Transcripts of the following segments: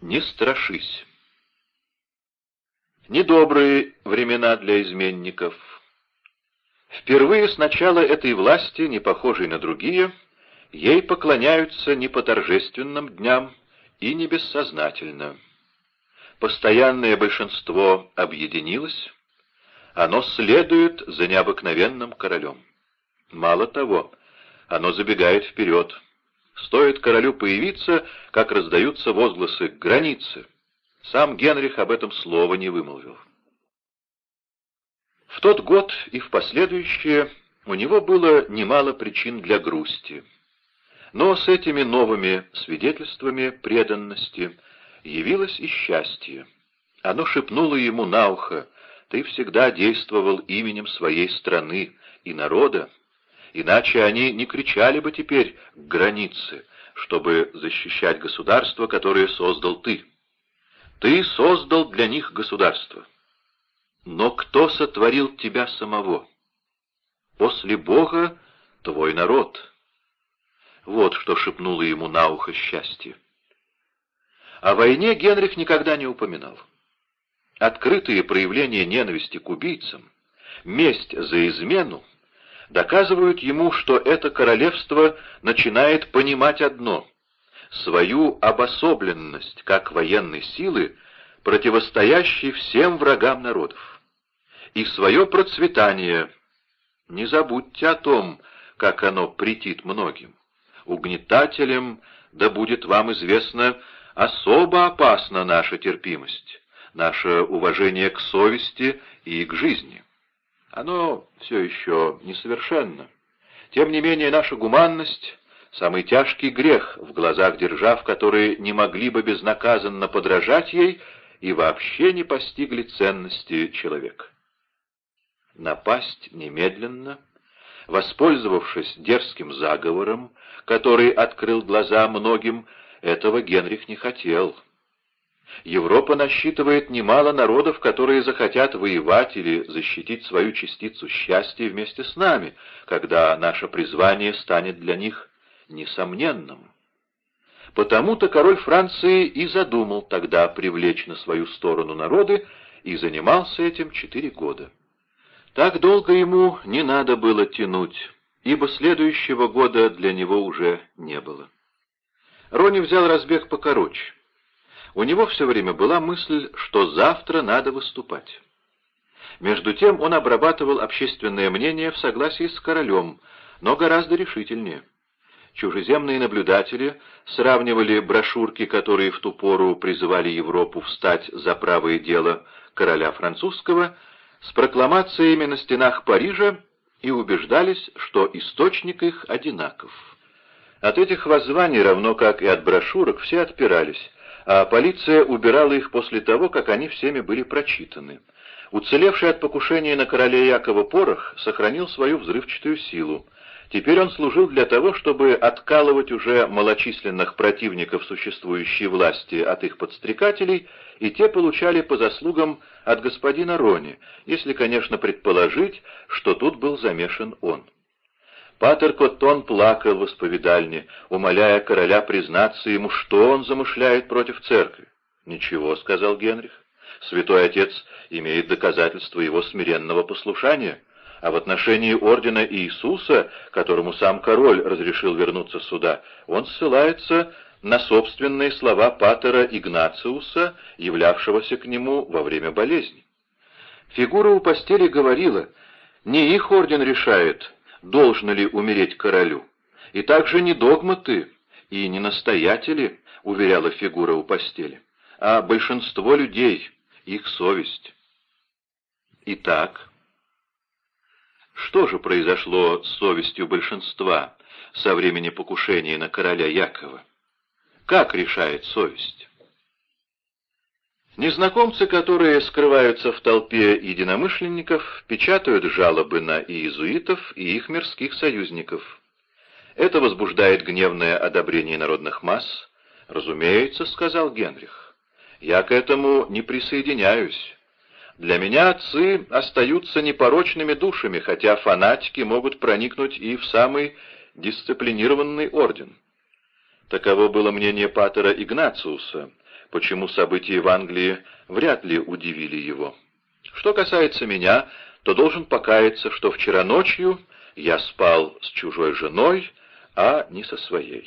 Не страшись. Недобрые времена для изменников. Впервые с начала этой власти, не похожей на другие, ей поклоняются не по торжественным дням и не бессознательно. Постоянное большинство объединилось, оно следует за необыкновенным королем. Мало того, оно забегает вперед. Стоит королю появиться, как раздаются возгласы «границы». Сам Генрих об этом слова не вымолвил. В тот год и в последующие у него было немало причин для грусти. Но с этими новыми свидетельствами преданности явилось и счастье. Оно шепнуло ему на ухо, «Ты всегда действовал именем своей страны и народа, иначе они не кричали бы теперь к границе, чтобы защищать государство, которое создал ты. Ты создал для них государство. Но кто сотворил тебя самого? После Бога твой народ». Вот что шепнуло ему на ухо счастье. О войне Генрих никогда не упоминал. Открытые проявления ненависти к убийцам, месть за измену, доказывают ему, что это королевство начинает понимать одно — свою обособленность как военной силы, противостоящей всем врагам народов, и свое процветание. Не забудьте о том, как оно претит многим. Угнетателям, да будет вам известно, особо опасна наша терпимость, наше уважение к совести и к жизни. Оно все еще несовершенно. Тем не менее, наша гуманность — самый тяжкий грех в глазах держав, которые не могли бы безнаказанно подражать ей и вообще не постигли ценности человека. Напасть немедленно, воспользовавшись дерзким заговором, который открыл глаза многим, этого Генрих не хотел. Европа насчитывает немало народов, которые захотят воевать или защитить свою частицу счастья вместе с нами, когда наше призвание станет для них несомненным. Потому-то король Франции и задумал тогда привлечь на свою сторону народы и занимался этим четыре года. Так долго ему не надо было тянуть, ибо следующего года для него уже не было. Рони взял разбег покороче. У него все время была мысль, что завтра надо выступать. Между тем он обрабатывал общественное мнение в согласии с королем, но гораздо решительнее. Чужеземные наблюдатели сравнивали брошюрки, которые в ту пору призывали Европу встать за правое дело короля французского, с прокламациями на стенах Парижа и убеждались, что источник их одинаков. От этих воззваний, равно как и от брошюрок, все отпирались, а полиция убирала их после того, как они всеми были прочитаны. Уцелевший от покушения на короля Якова порох сохранил свою взрывчатую силу. Теперь он служил для того, чтобы откалывать уже малочисленных противников существующей власти от их подстрекателей, и те получали по заслугам от господина Рони, если, конечно, предположить, что тут был замешан он. Патер Коттон плакал в исповедальне, умоляя короля признаться ему, что он замышляет против церкви. «Ничего», — сказал Генрих, — «святой отец имеет доказательства его смиренного послушания, а в отношении ордена Иисуса, которому сам король разрешил вернуться сюда, он ссылается на собственные слова Патера Игнациуса, являвшегося к нему во время болезни. Фигура у постели говорила, не их орден решает, должно ли умереть королю. И также не догматы и не настоятели, уверяла фигура у постели, а большинство людей, их совесть. Итак, что же произошло с совестью большинства со времени покушения на короля Якова? Как решает совесть? Незнакомцы, которые скрываются в толпе единомышленников, печатают жалобы на иезуитов и их мирских союзников. Это возбуждает гневное одобрение народных масс. «Разумеется», — сказал Генрих, — «я к этому не присоединяюсь. Для меня отцы остаются непорочными душами, хотя фанатики могут проникнуть и в самый дисциплинированный орден». Таково было мнение Патера Игнациуса, почему события в Англии вряд ли удивили его. Что касается меня, то должен покаяться, что вчера ночью я спал с чужой женой, а не со своей.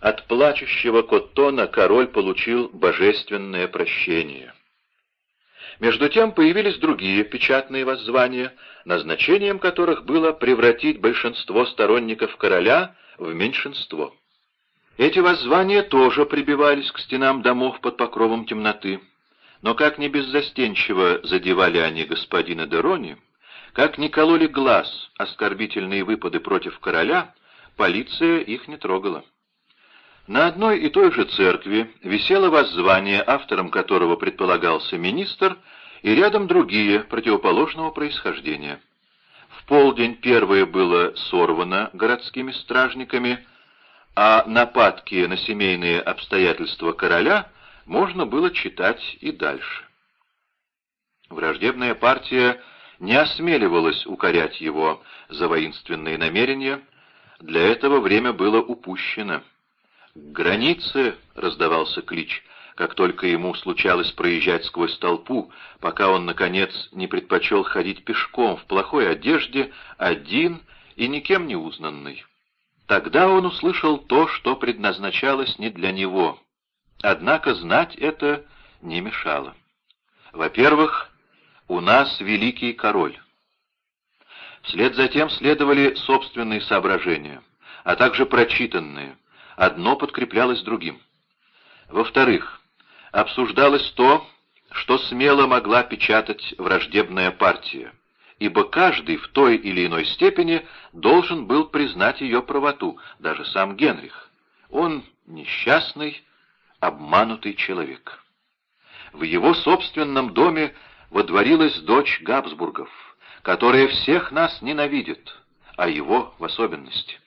От плачущего Коттона король получил божественное прощение. Между тем появились другие печатные воззвания, назначением которых было превратить большинство сторонников короля в меньшинство. Эти воззвания тоже прибивались к стенам домов под покровом темноты, но как ни беззастенчиво задевали они господина Дерони, как ни кололи глаз оскорбительные выпады против короля, полиция их не трогала. На одной и той же церкви висело воззвание, автором которого предполагался министр, и рядом другие, противоположного происхождения. В полдень первое было сорвано городскими стражниками, а нападки на семейные обстоятельства короля можно было читать и дальше. Враждебная партия не осмеливалась укорять его за воинственные намерения, для этого время было упущено. «Границы!» — раздавался клич, как только ему случалось проезжать сквозь толпу, пока он, наконец, не предпочел ходить пешком в плохой одежде, один и никем не узнанный. Тогда он услышал то, что предназначалось не для него. Однако знать это не мешало. Во-первых, у нас великий король. Вслед за тем следовали собственные соображения, а также прочитанные, одно подкреплялось другим. Во-вторых, обсуждалось то, что смело могла печатать враждебная партия, ибо каждый в той или иной степени должен был признать ее правоту, даже сам Генрих. Он несчастный, обманутый человек. В его собственном доме водворилась дочь Габсбургов, которая всех нас ненавидит, а его в особенности.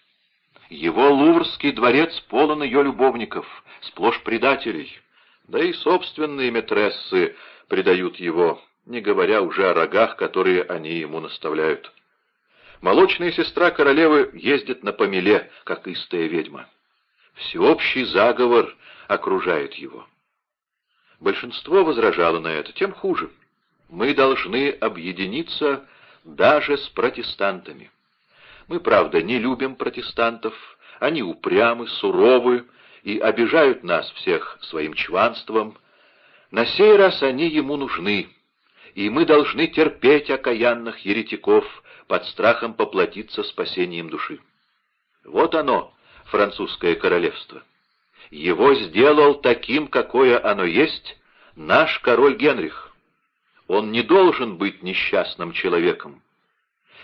Его Луврский дворец полон ее любовников, сплошь предателей, да и собственные метрессы предают его, не говоря уже о рогах, которые они ему наставляют. Молочная сестра королевы ездит на помеле, как истая ведьма. Всеобщий заговор окружает его. Большинство возражало на это, тем хуже. Мы должны объединиться даже с протестантами. Мы, правда, не любим протестантов, они упрямы, суровы и обижают нас всех своим чванством. На сей раз они ему нужны, и мы должны терпеть окаянных еретиков под страхом поплатиться спасением души. Вот оно, французское королевство. Его сделал таким, какое оно есть, наш король Генрих. Он не должен быть несчастным человеком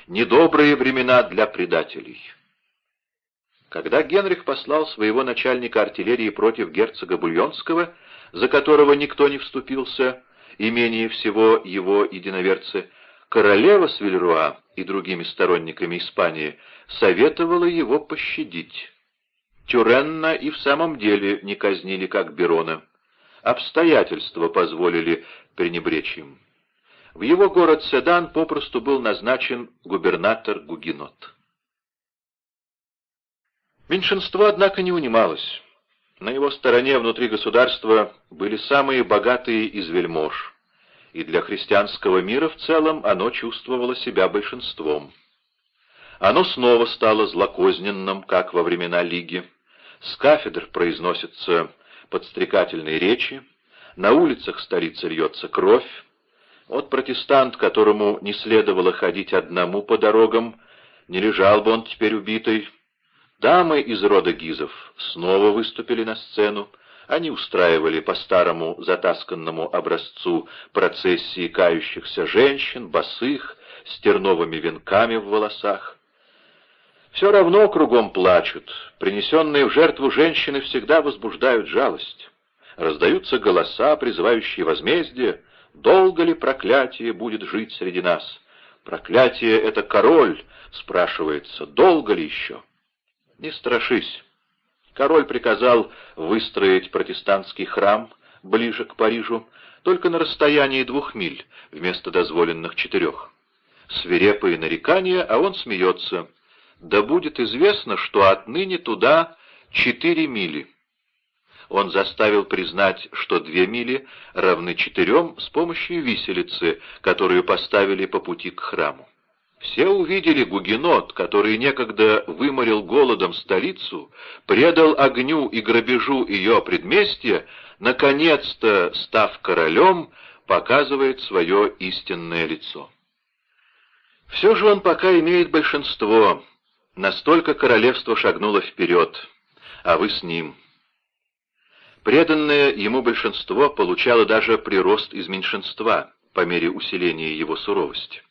недобрые времена для предателей. Когда Генрих послал своего начальника артиллерии против герцога Бульонского, за которого никто не вступился, и менее всего его единоверцы, королева с Вильруа и другими сторонниками Испании советовала его пощадить. Тюренна и в самом деле не казнили, как Берона. Обстоятельства позволили пренебречь им. В его город Седан попросту был назначен губернатор Гугенот. Меньшинство, однако, не унималось. На его стороне внутри государства были самые богатые из вельмож, и для христианского мира в целом оно чувствовало себя большинством. Оно снова стало злокозненным, как во времена Лиги. С кафедр произносятся подстрекательные речи, на улицах столицы льется кровь, вот протестант, которому не следовало ходить одному по дорогам, не лежал бы он теперь убитый. Дамы из рода Гизов снова выступили на сцену. Они устраивали по старому затасканному образцу процессии кающихся женщин, босых, с терновыми венками в волосах. Все равно кругом плачут. Принесенные в жертву женщины всегда возбуждают жалость. Раздаются голоса, призывающие возмездие, Долго ли проклятие будет жить среди нас? Проклятие — это король, спрашивается, долго ли еще? Не страшись. Король приказал выстроить протестантский храм ближе к Парижу, только на расстоянии двух миль вместо дозволенных четырех. Свирепые нарекания, а он смеется. Да будет известно, что отныне туда четыре мили. он заставил признать, что две мили равны четырем с помощью виселицы, которую поставили по пути к храму. Все увидели Гугенот, который некогда выморил голодом столицу, предал огню и грабежу ее предместья, наконец-то, став королем, показывает свое истинное лицо. Все же он пока имеет большинство, настолько королевство шагнуло вперед, а вы с ним. Преданное ему большинство получало даже прирост из меньшинства по мере усиления его суровости.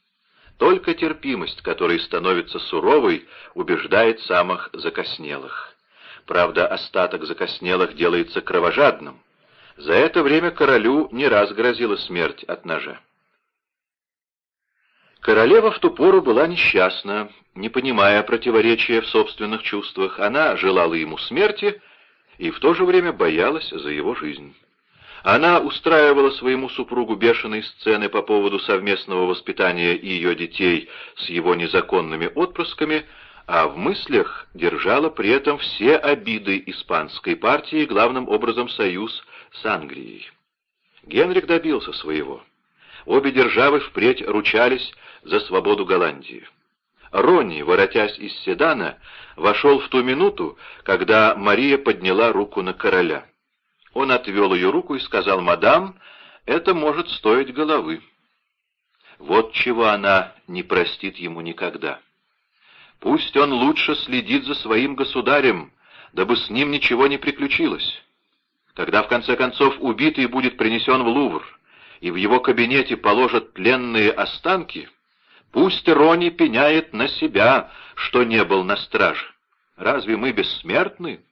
Только терпимость, которая становится суровой, убеждает самых закоснелых. Правда, остаток закоснелых делается кровожадным. За это время королю не раз грозила смерть от ножа. Королева в ту пору была несчастна, не понимая противоречия в собственных чувствах. Она желала ему смерти, и в то же время боялась за его жизнь. Она устраивала своему супругу бешеные сцены по поводу совместного воспитания ее детей с его незаконными отпрысками, а в мыслях держала при этом все обиды испанской партии, главным образом союз с Англией. Генрих добился своего. Обе державы впредь ручались за свободу Голландии. Ронни, воротясь из седана, вошел в ту минуту, когда Мария подняла руку на короля. Он отвел ее руку и сказал, «Мадам, это может стоить головы». Вот чего она не простит ему никогда. Пусть он лучше следит за своим государем, дабы с ним ничего не приключилось. Когда, в конце концов, убитый будет принесен в Лувр, и в его кабинете положат тленные останки, Пусть Рони пеняет на себя, что не был на страже. Разве мы бессмертны?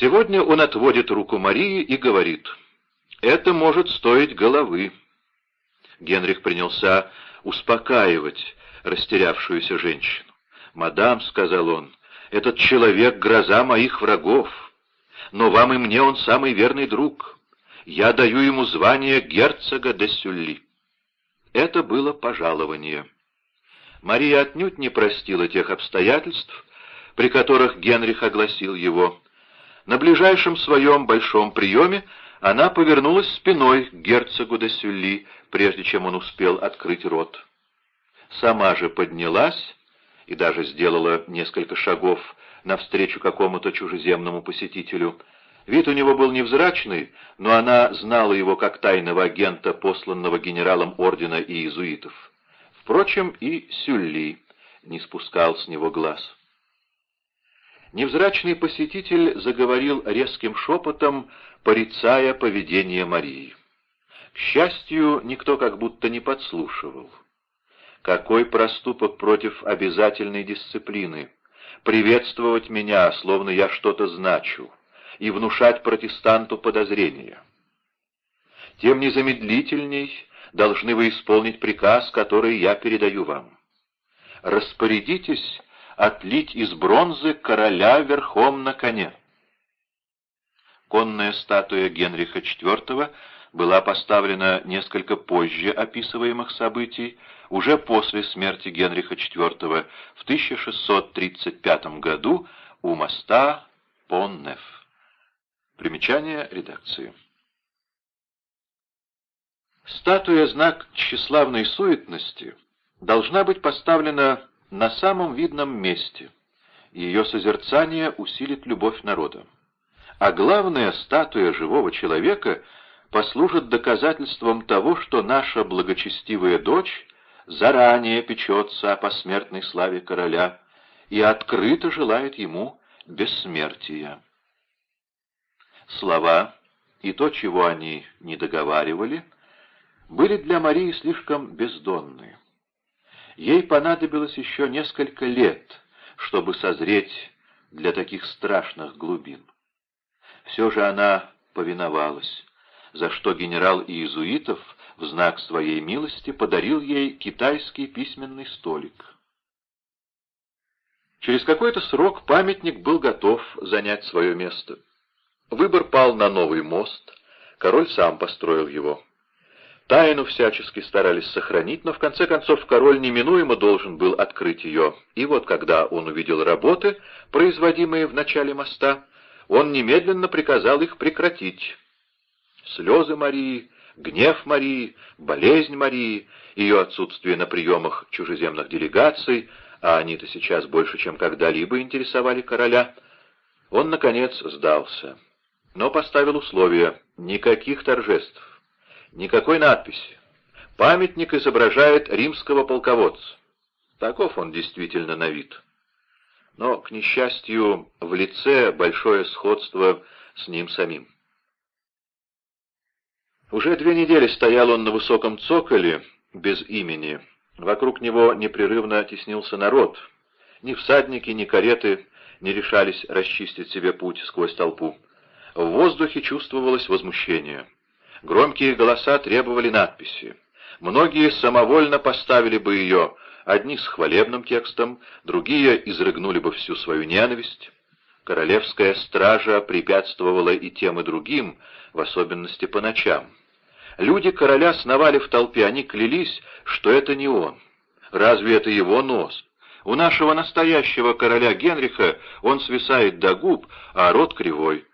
Сегодня он отводит руку Марии и говорит, «Это может стоить головы». Генрих принялся успокаивать растерявшуюся женщину. «Мадам», — сказал он, — «этот человек — гроза моих врагов, но вам и мне он самый верный друг. Я даю ему звание герцога де Сюлли». Это было пожалование. Мария отнюдь не простила тех обстоятельств, при которых Генрих огласил его. На ближайшем своем большом приеме она повернулась спиной к герцогу де Сюлли, прежде чем он успел открыть рот. Сама же поднялась и даже сделала несколько шагов навстречу какому-то чужеземному посетителю — Вид у него был невзрачный, но она знала его как тайного агента, посланного генералом ордена и иезуитов. Впрочем, и Сюлли не спускал с него глаз. Невзрачный посетитель заговорил резким шепотом, порицая поведение Марии. К счастью, никто как будто не подслушивал. Какой проступок против обязательной дисциплины! Приветствовать меня, словно я что-то значу и внушать протестанту подозрения. Тем незамедлительней должны вы исполнить приказ, который я передаю вам. Распорядитесь отлить из бронзы короля верхом на коне. Конная статуя Генриха IV была поставлена несколько позже описываемых событий, уже после смерти Генриха IV в 1635 году у моста Поннеф. Примечание редакции. Статуя знак тщеславной суетности должна быть поставлена на самом видном месте. Ее созерцание усилит любовь народа. А главная статуя живого человека послужит доказательством того, что наша благочестивая дочь заранее печется о посмертной славе короля и открыто желает ему бессмертия. Слова и то, чего они не договаривали, были для Марии слишком бездонны. Ей понадобилось еще несколько лет, чтобы созреть для таких страшных глубин. Все же она повиновалась, за что генерал Иезуитов в знак своей милости подарил ей китайский письменный столик. Через какой-то срок памятник был готов занять свое место. Выбор пал на новый мост, король сам построил его. Тайну всячески старались сохранить, но в конце концов король неминуемо должен был открыть ее. И вот когда он увидел работы, производимые в начале моста, он немедленно приказал их прекратить. Слезы Марии, гнев Марии, болезнь Марии, ее отсутствие на приемах чужеземных делегаций, а они-то сейчас больше, чем когда-либо интересовали короля, он, наконец, сдался. Но поставил условия — никаких торжеств, никакой надписи. Памятник изображает римского полководца. Таков он действительно на вид. Но, к несчастью, в лице большое сходство с ним самим. Уже две недели стоял он на высоком цоколе, без имени. Вокруг него непрерывно теснился народ. Ни всадники, ни кареты не решались расчистить себе путь сквозь толпу. В воздухе чувствовалось возмущение. Громкие голоса требовали надписи. Многие самовольно поставили бы ее, одни с хвалебным текстом, другие изрыгнули бы всю свою ненависть. Королевская стража препятствовала и тем, и другим, в особенности по ночам. Люди короля сновали в толпе, они клялись, что это не он. Разве это его нос? У нашего настоящего короля Генриха он свисает до губ, а рот кривой.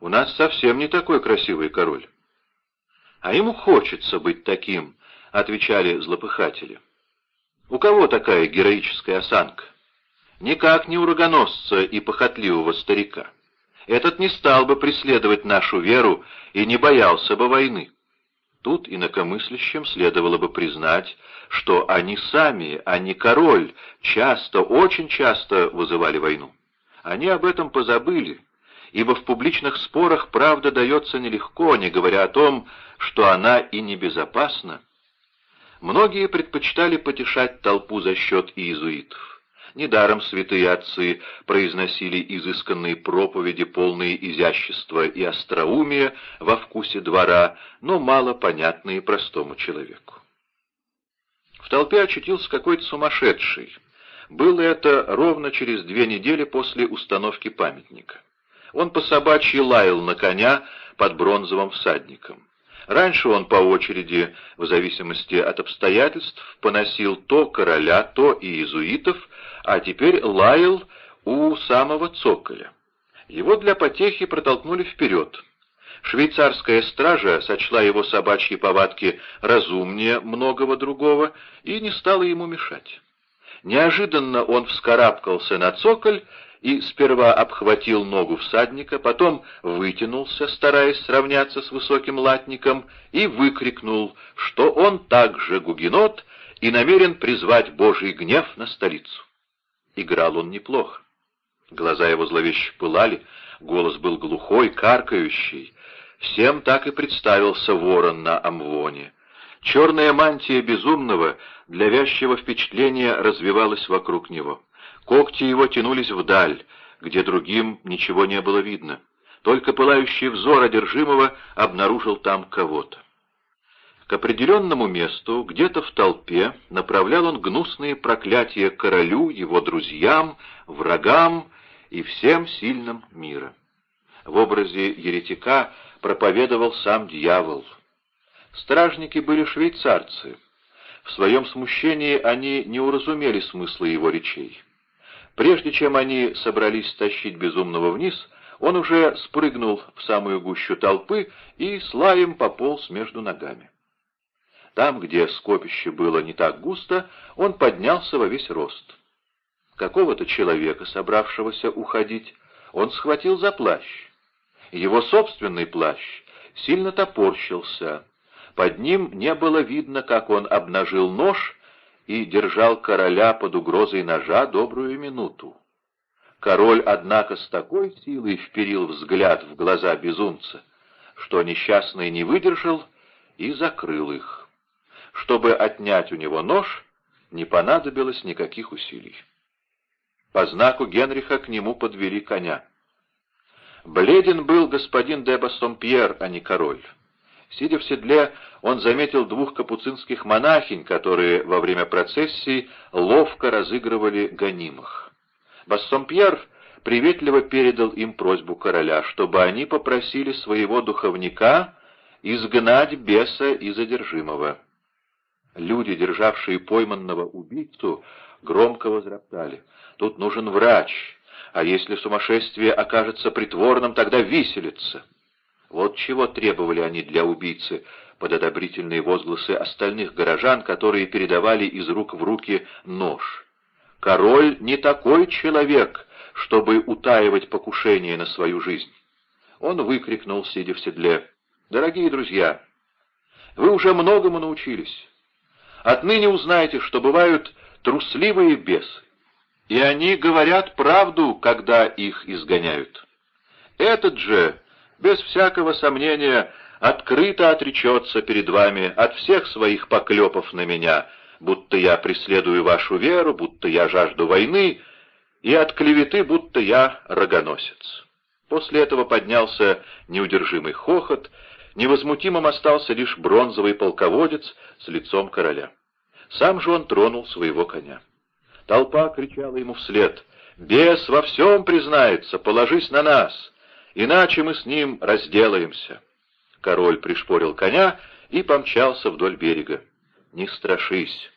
У нас совсем не такой красивый король. А ему хочется быть таким, — отвечали злопыхатели. У кого такая героическая осанка? Никак не у и похотливого старика. Этот не стал бы преследовать нашу веру и не боялся бы войны. Тут инакомыслящим следовало бы признать, что они сами, а не король, часто, очень часто вызывали войну. Они об этом позабыли, ибо в публичных спорах правда дается нелегко, не говоря о том, что она и небезопасна. Многие предпочитали потешать толпу за счет иезуитов. Недаром святые отцы произносили изысканные проповеди, полные изящества и остроумия во вкусе двора, но мало понятные простому человеку. В толпе очутился какой-то сумасшедший. Было это ровно через две недели после установки памятника. Он по собачьи лаял на коня под бронзовым всадником. Раньше он по очереди, в зависимости от обстоятельств, поносил то короля, то иезуитов, а теперь лаял у самого цоколя. Его для потехи протолкнули вперед. Швейцарская стража сочла его собачьи повадки разумнее многого другого и не стала ему мешать. Неожиданно он вскарабкался на цоколь и сперва обхватил ногу всадника, потом вытянулся, стараясь сравняться с высоким латником, и выкрикнул, что он также гугенот и намерен призвать Божий гнев на столицу. Играл он неплохо. Глаза его зловеще пылали, голос был глухой, каркающий. Всем так и представился ворон на амвоне. Черная мантия безумного для вязчего впечатления развивалась вокруг него. Когти его тянулись вдаль, где другим ничего не было видно. Только пылающий взор одержимого обнаружил там кого-то. К определенному месту, где-то в толпе, направлял он гнусные проклятия королю, его друзьям, врагам и всем сильным мира. В образе еретика проповедовал сам дьявол. Стражники были швейцарцы. В своем смущении они не уразумели смысла его речей. Прежде чем они собрались тащить безумного вниз, он уже спрыгнул в самую гущу толпы и с пополз между ногами. Там, где скопище было не так густо, он поднялся во весь рост. Какого-то человека, собравшегося уходить, он схватил за плащ. Его собственный плащ сильно топорщился. Под ним не было видно, как он обнажил нож и держал короля под угрозой ножа добрую минуту. Король, однако, с такой силой вперил взгляд в глаза безумца, что несчастный не выдержал и закрыл их. Чтобы отнять у него нож, не понадобилось никаких усилий. По знаку Генриха к нему подвели коня. Бледен был господин де Бассомпьер, а не король. Сидя в седле, он заметил двух капуцинских монахинь, которые во время процессии ловко разыгрывали гонимых. Бассомпьер приветливо передал им просьбу короля, чтобы они попросили своего духовника изгнать беса и задержимого. Люди, державшие пойманного убийцу, громко возроптали. «Тут нужен врач! а если сумасшествие окажется притворным, тогда виселица. Вот чего требовали они для убийцы, под одобрительные возгласы остальных горожан, которые передавали из рук в руки нож. Король не такой человек, чтобы утаивать покушение на свою жизнь. Он выкрикнул, сидя в седле, «Дорогие друзья, вы уже многому научились. Отныне узнаете, что бывают трусливые бесы, и они говорят правду, когда их изгоняют. Этот же, без всякого сомнения, открыто отречется перед вами от всех своих поклепов на меня, будто я преследую вашу веру, будто я жажду войны, и от клеветы, будто я рогоносец». После этого поднялся неудержимый хохот, невозмутимым остался лишь бронзовый полководец с лицом короля. Сам же он тронул своего коня. Толпа кричала ему вслед «Бес во всем признается, положись на нас, иначе мы с ним разделаемся». Король пришпорил коня и помчался вдоль берега. «Не страшись,